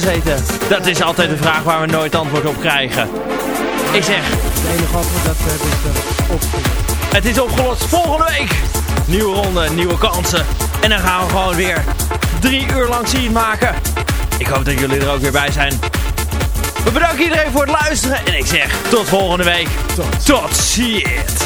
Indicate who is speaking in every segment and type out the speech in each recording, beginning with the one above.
Speaker 1: gezeten? Dat is altijd de vraag waar we nooit antwoord op krijgen. Ik zeg...
Speaker 2: Het enige antwoord dat uh, is uh, opgelost.
Speaker 1: Het is opgelost volgende week. Nieuwe ronde, nieuwe kansen. En dan gaan we gewoon weer drie uur lang zien maken. Ik hoop dat jullie er ook weer bij zijn. We bedanken iedereen voor het luisteren. En ik zeg tot volgende week.
Speaker 2: Tot,
Speaker 1: tot ziens.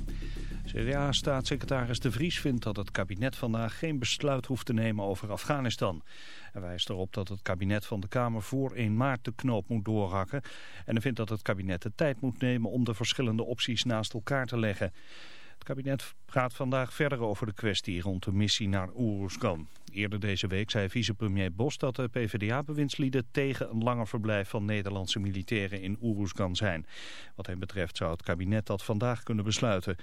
Speaker 3: CDA-staatssecretaris De Vries vindt dat het kabinet vandaag geen besluit hoeft te nemen over Afghanistan. Hij wijst erop dat het kabinet van de Kamer voor 1 maart de knoop moet doorhakken. En vindt dat het kabinet de tijd moet nemen om de verschillende opties naast elkaar te leggen. Het kabinet praat vandaag verder over de kwestie rond de missie naar Oeruzgan. Eerder deze week zei vicepremier Bos dat de PvdA-bewindslieden tegen een langer verblijf van Nederlandse militairen in Oeruzgan zijn. Wat hem betreft zou het kabinet dat vandaag kunnen besluiten.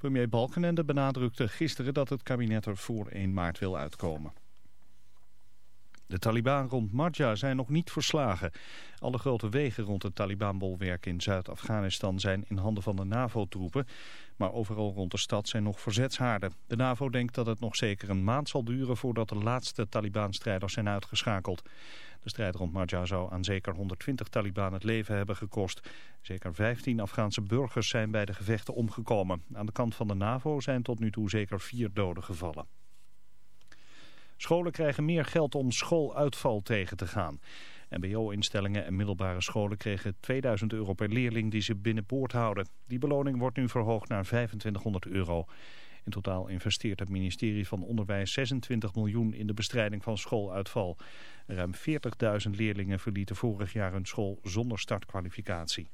Speaker 3: Premier Balkenende benadrukte gisteren dat het kabinet er voor 1 maart wil uitkomen. De Taliban rond Marja zijn nog niet verslagen. Alle grote wegen rond het Taliban-bolwerk in Zuid-Afghanistan zijn in handen van de NAVO-troepen. Maar overal rond de stad zijn nog verzetshaarden. De NAVO denkt dat het nog zeker een maand zal duren voordat de laatste Taliban-strijders zijn uitgeschakeld. De strijd rond Marja zou aan zeker 120 Taliban het leven hebben gekost. Zeker 15 Afghaanse burgers zijn bij de gevechten omgekomen. Aan de kant van de NAVO zijn tot nu toe zeker vier doden gevallen. Scholen krijgen meer geld om schooluitval tegen te gaan. MBO-instellingen en middelbare scholen kregen 2000 euro per leerling die ze binnenboord houden. Die beloning wordt nu verhoogd naar 2500 euro. In totaal investeert het ministerie van Onderwijs 26 miljoen in de bestrijding van schooluitval. Ruim 40.000 leerlingen verlieten vorig jaar hun school zonder startkwalificatie.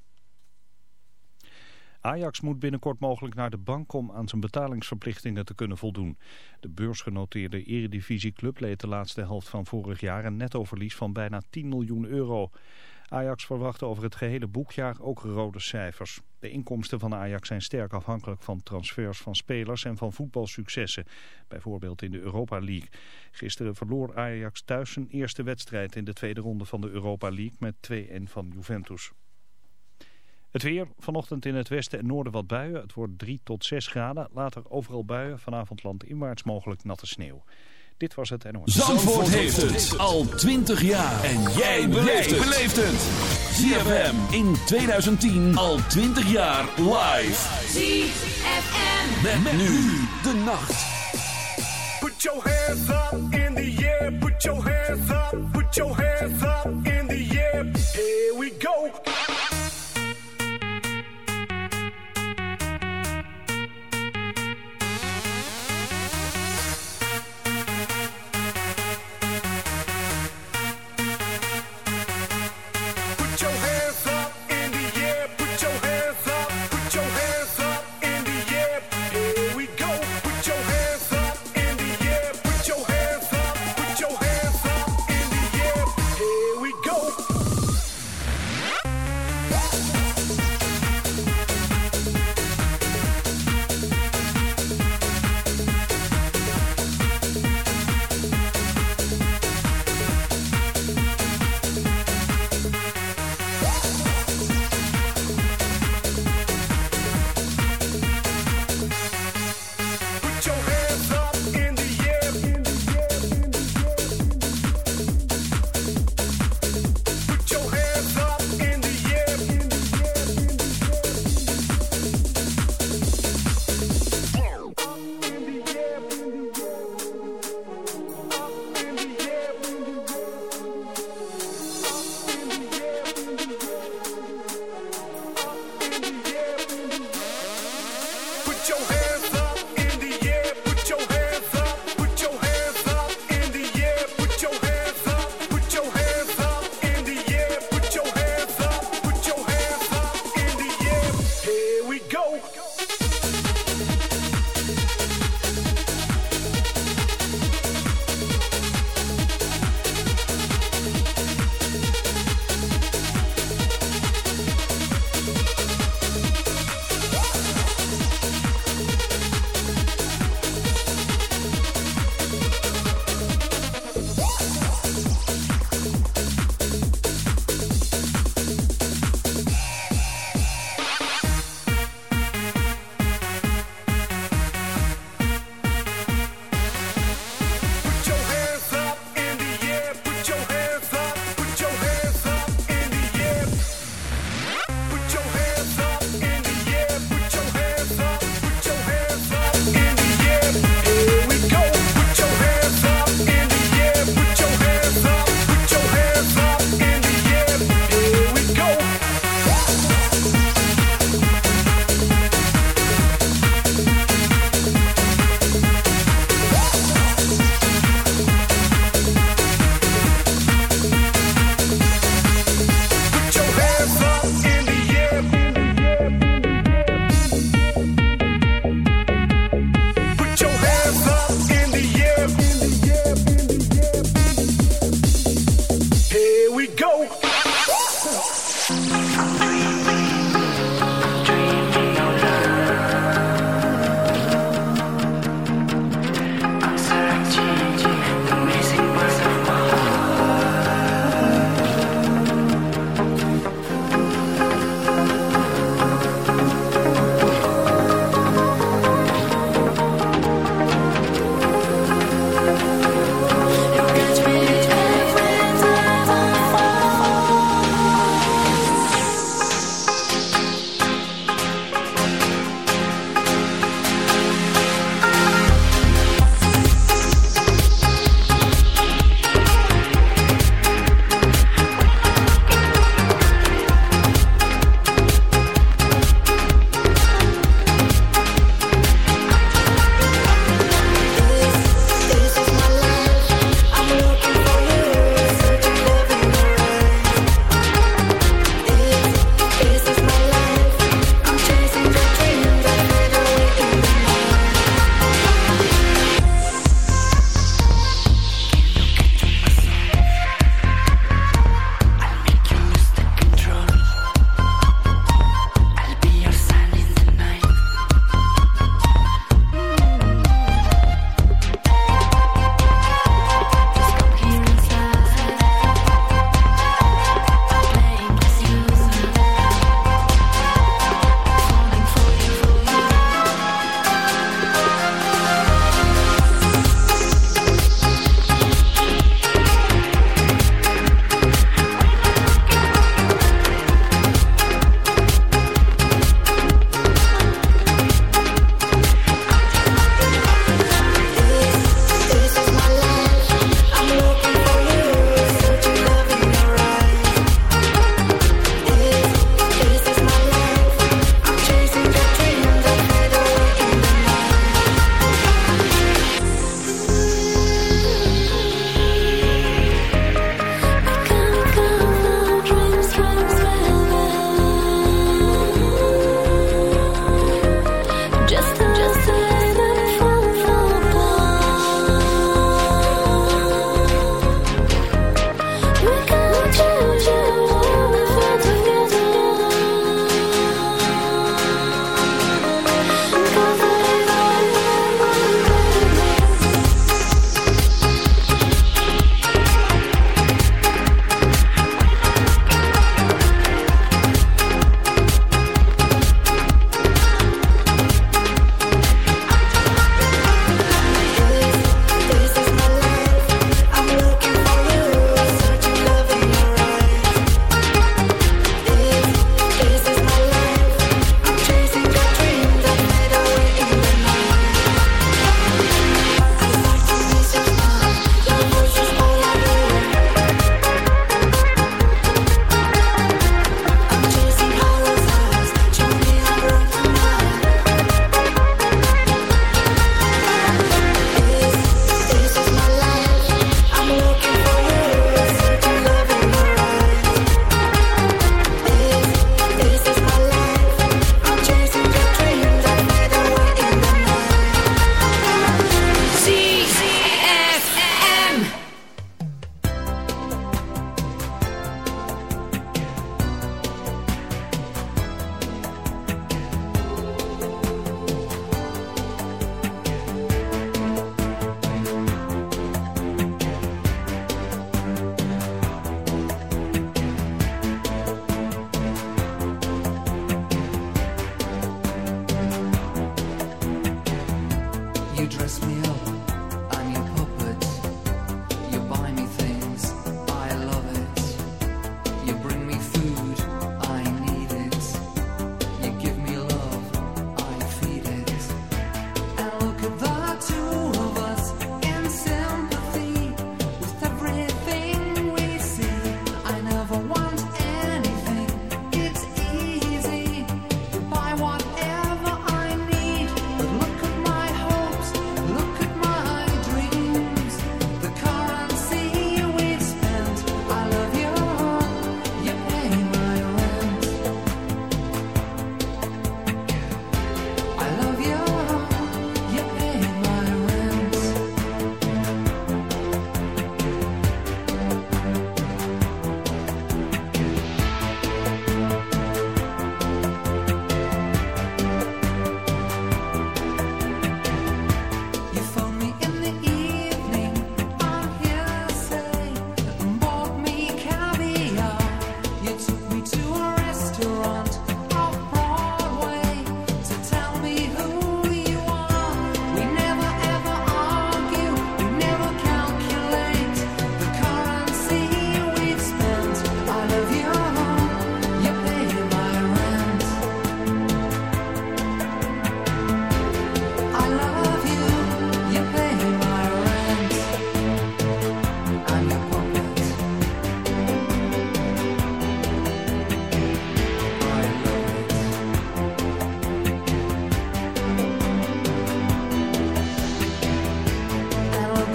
Speaker 3: Ajax moet binnenkort mogelijk naar de bank om aan zijn betalingsverplichtingen te kunnen voldoen. De beursgenoteerde eredivisieclub leed de laatste helft van vorig jaar een nettoverlies van bijna 10 miljoen euro. Ajax verwacht over het gehele boekjaar ook rode cijfers. De inkomsten van Ajax zijn sterk afhankelijk van transfers van spelers en van voetbalsuccessen. Bijvoorbeeld in de Europa League. Gisteren verloor Ajax thuis zijn eerste wedstrijd in de tweede ronde van de Europa League met 2-1 van Juventus. Het weer, vanochtend in het westen en noorden wat buien. Het wordt 3 tot 6 graden. Later overal buien, vanavond landinwaarts mogelijk natte sneeuw. Dit was het NOS.
Speaker 4: Zandvoort, Zandvoort heeft het al 20 jaar. En jij beleeft het. ZFM in 2010 al 20 jaar live.
Speaker 5: ZFM.
Speaker 4: Met, met nu de nacht.
Speaker 6: Put your hands up in the air. Put your hands up. Put your hands up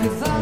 Speaker 7: Cause I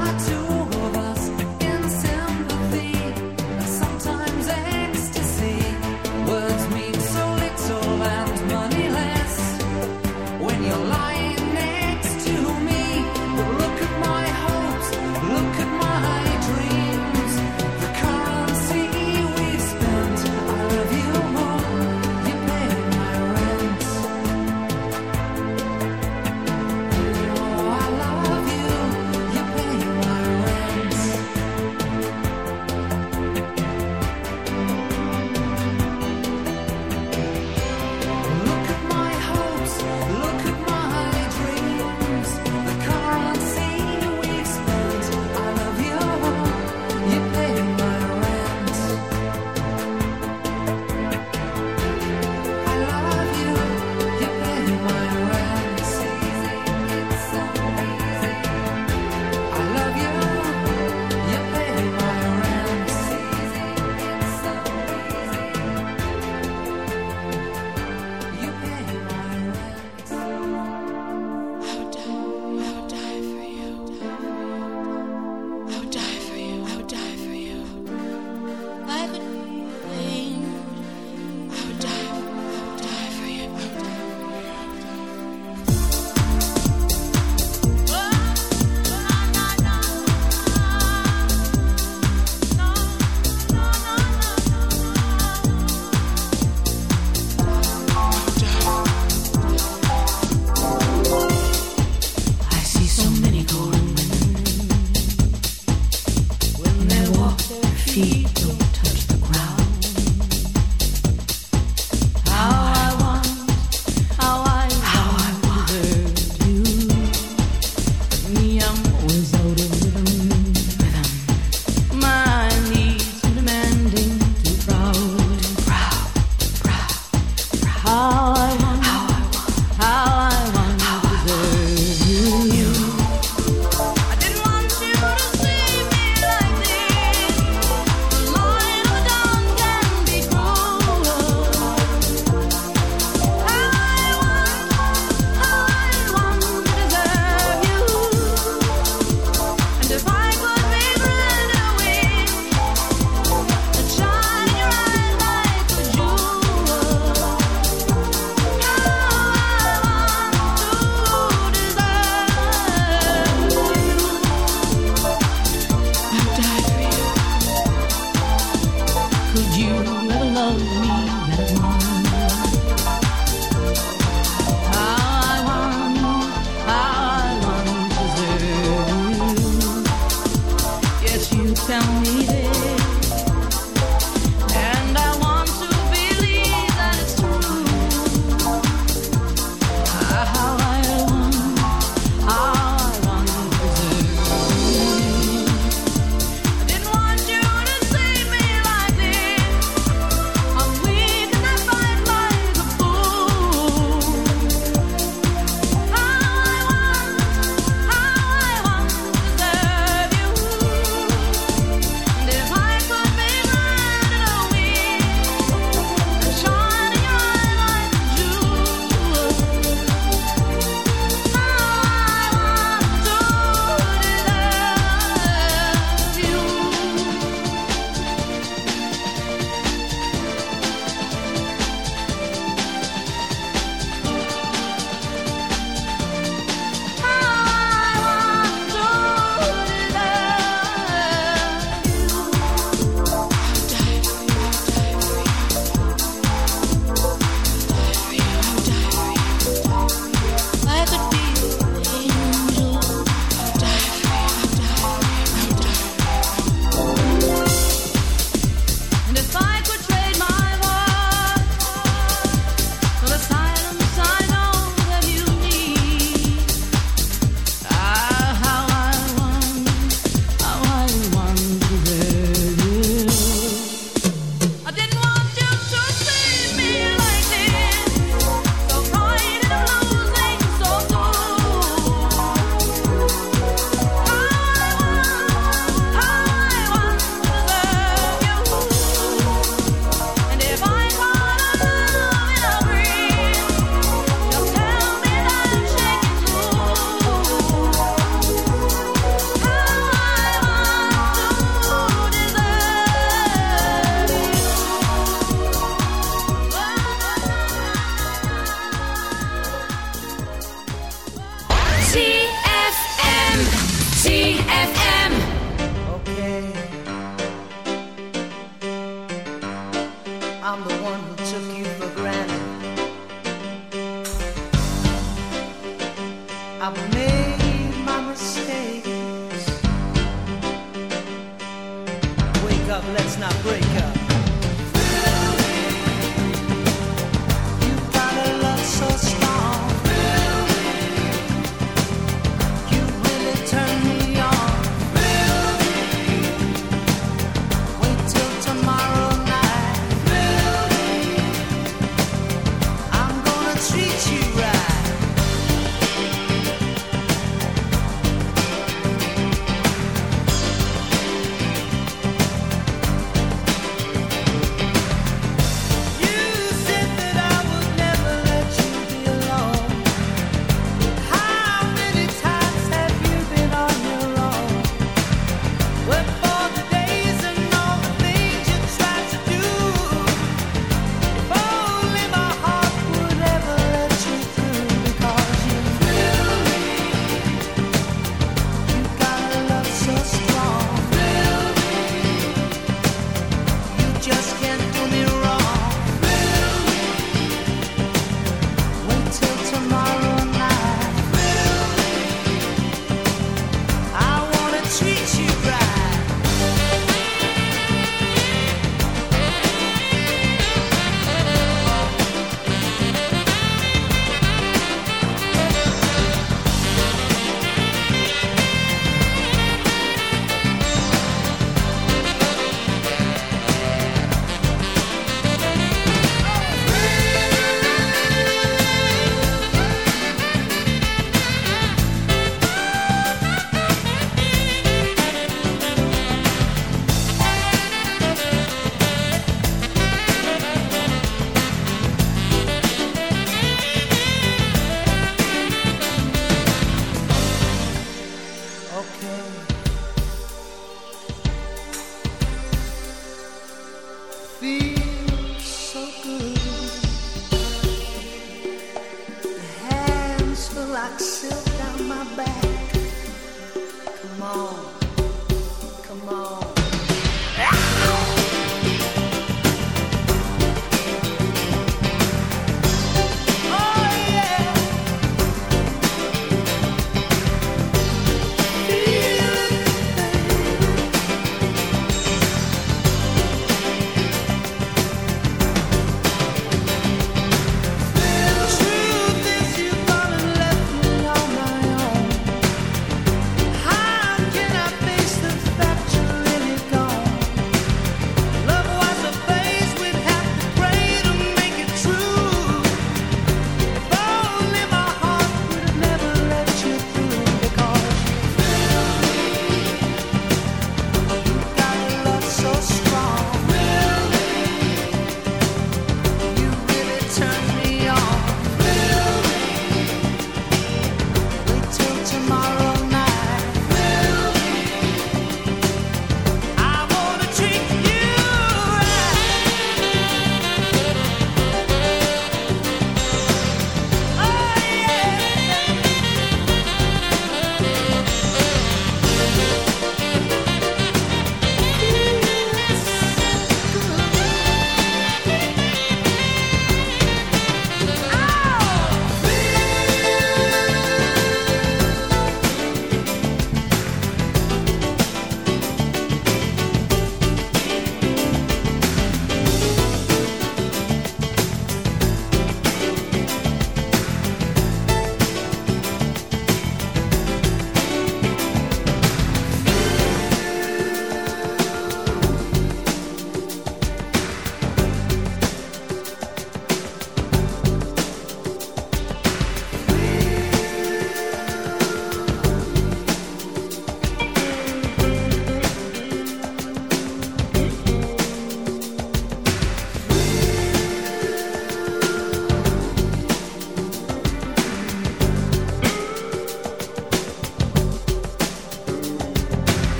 Speaker 8: okay.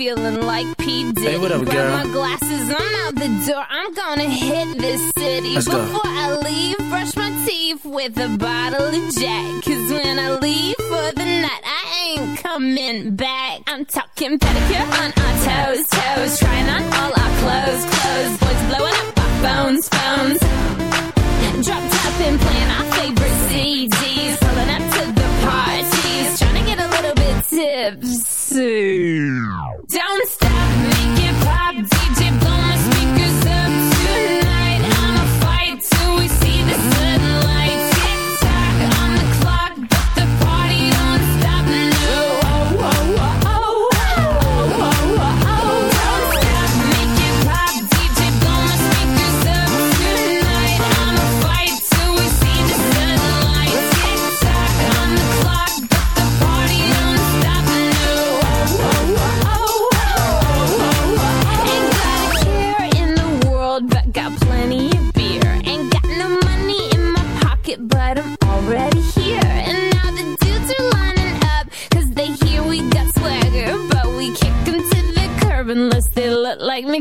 Speaker 8: feeling like P. Diddy.
Speaker 9: Hey, what up, girl?
Speaker 8: Grab my glasses, I'm out the door. I'm gonna hit this city.
Speaker 9: Let's
Speaker 8: Before go. I leave, brush my teeth with a bottle of Jack.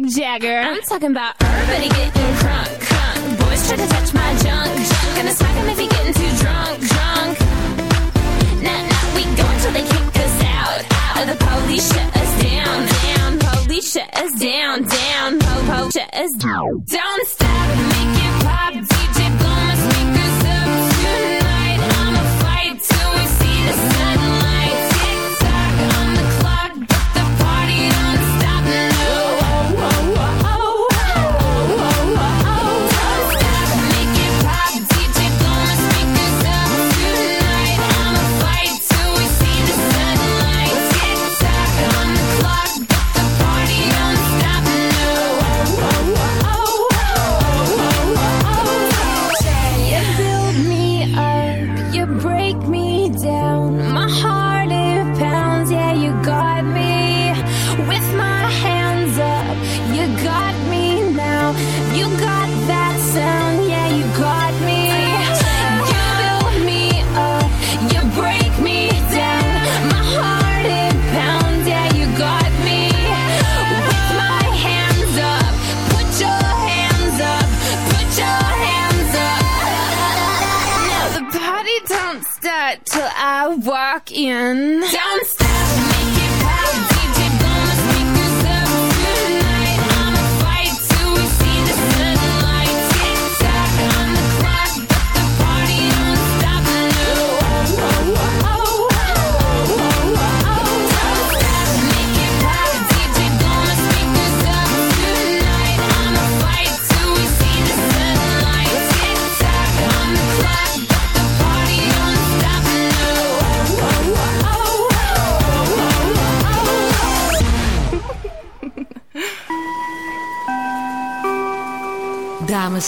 Speaker 8: Jagger. I'm talking about everybody getting drunk. Boys try to touch my junk. Gonna smack him if he getting too drunk, drunk. Nah, nah, we go until they kick us out, out. Or the police shut us down, down. Police shut us down, down. Po, po, shut us down. down.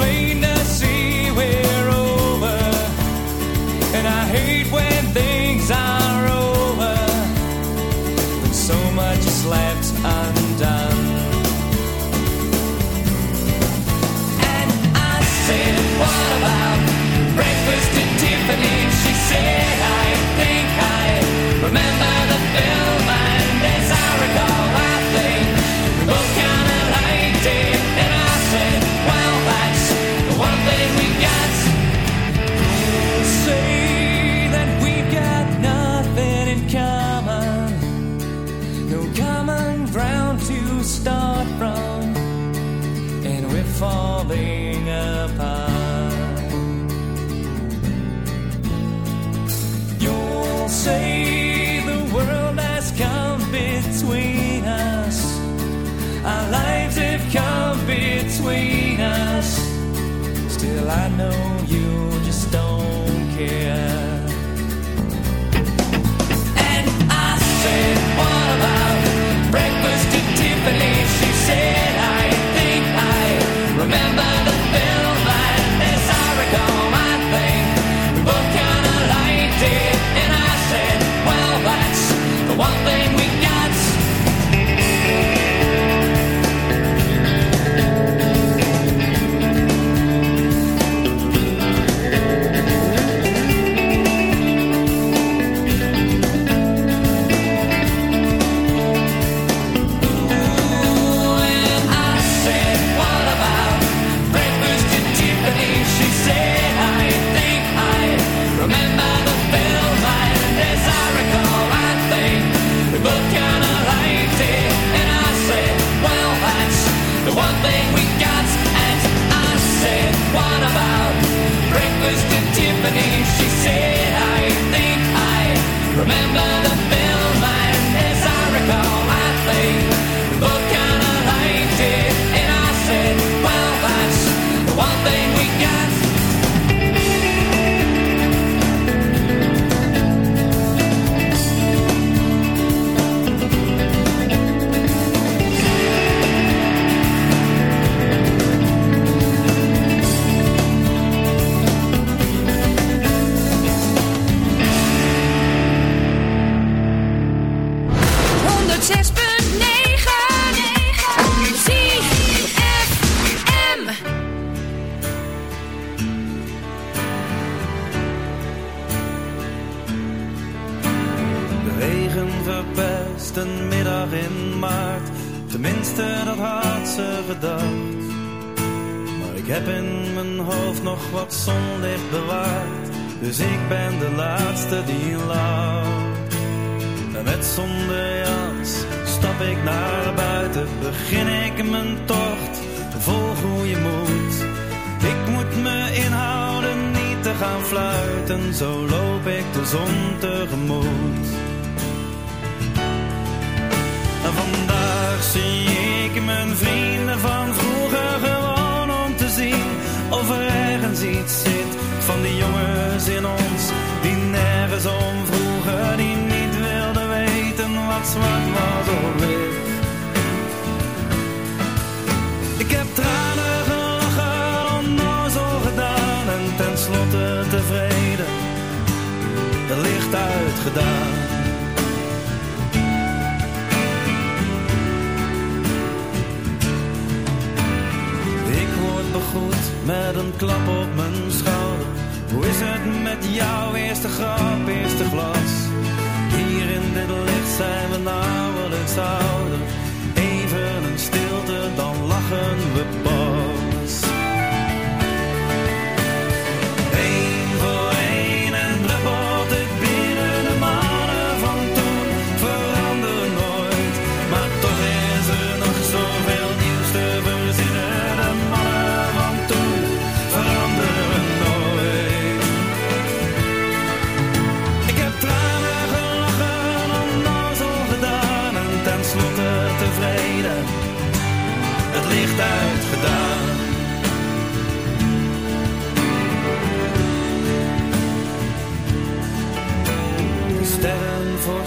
Speaker 9: blame know
Speaker 10: Ik heb tranen gelachen, onnozel gedaan en tenslotte tevreden, de licht uitgedaan. Ik word begroet met een klap op mijn schouder. Hoe is het met jouw eerste grap, eerste glas? Hier in dit licht zijn we nauwelijks ouder dan lachen we pas.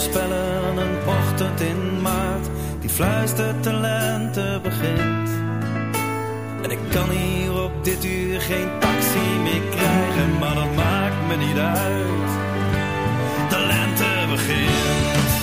Speaker 10: Spellen Een ochtend in maart die fluistert talenten begint. En ik kan hier op dit uur geen taxi meer krijgen, maar dat maakt me niet uit. De lente begint.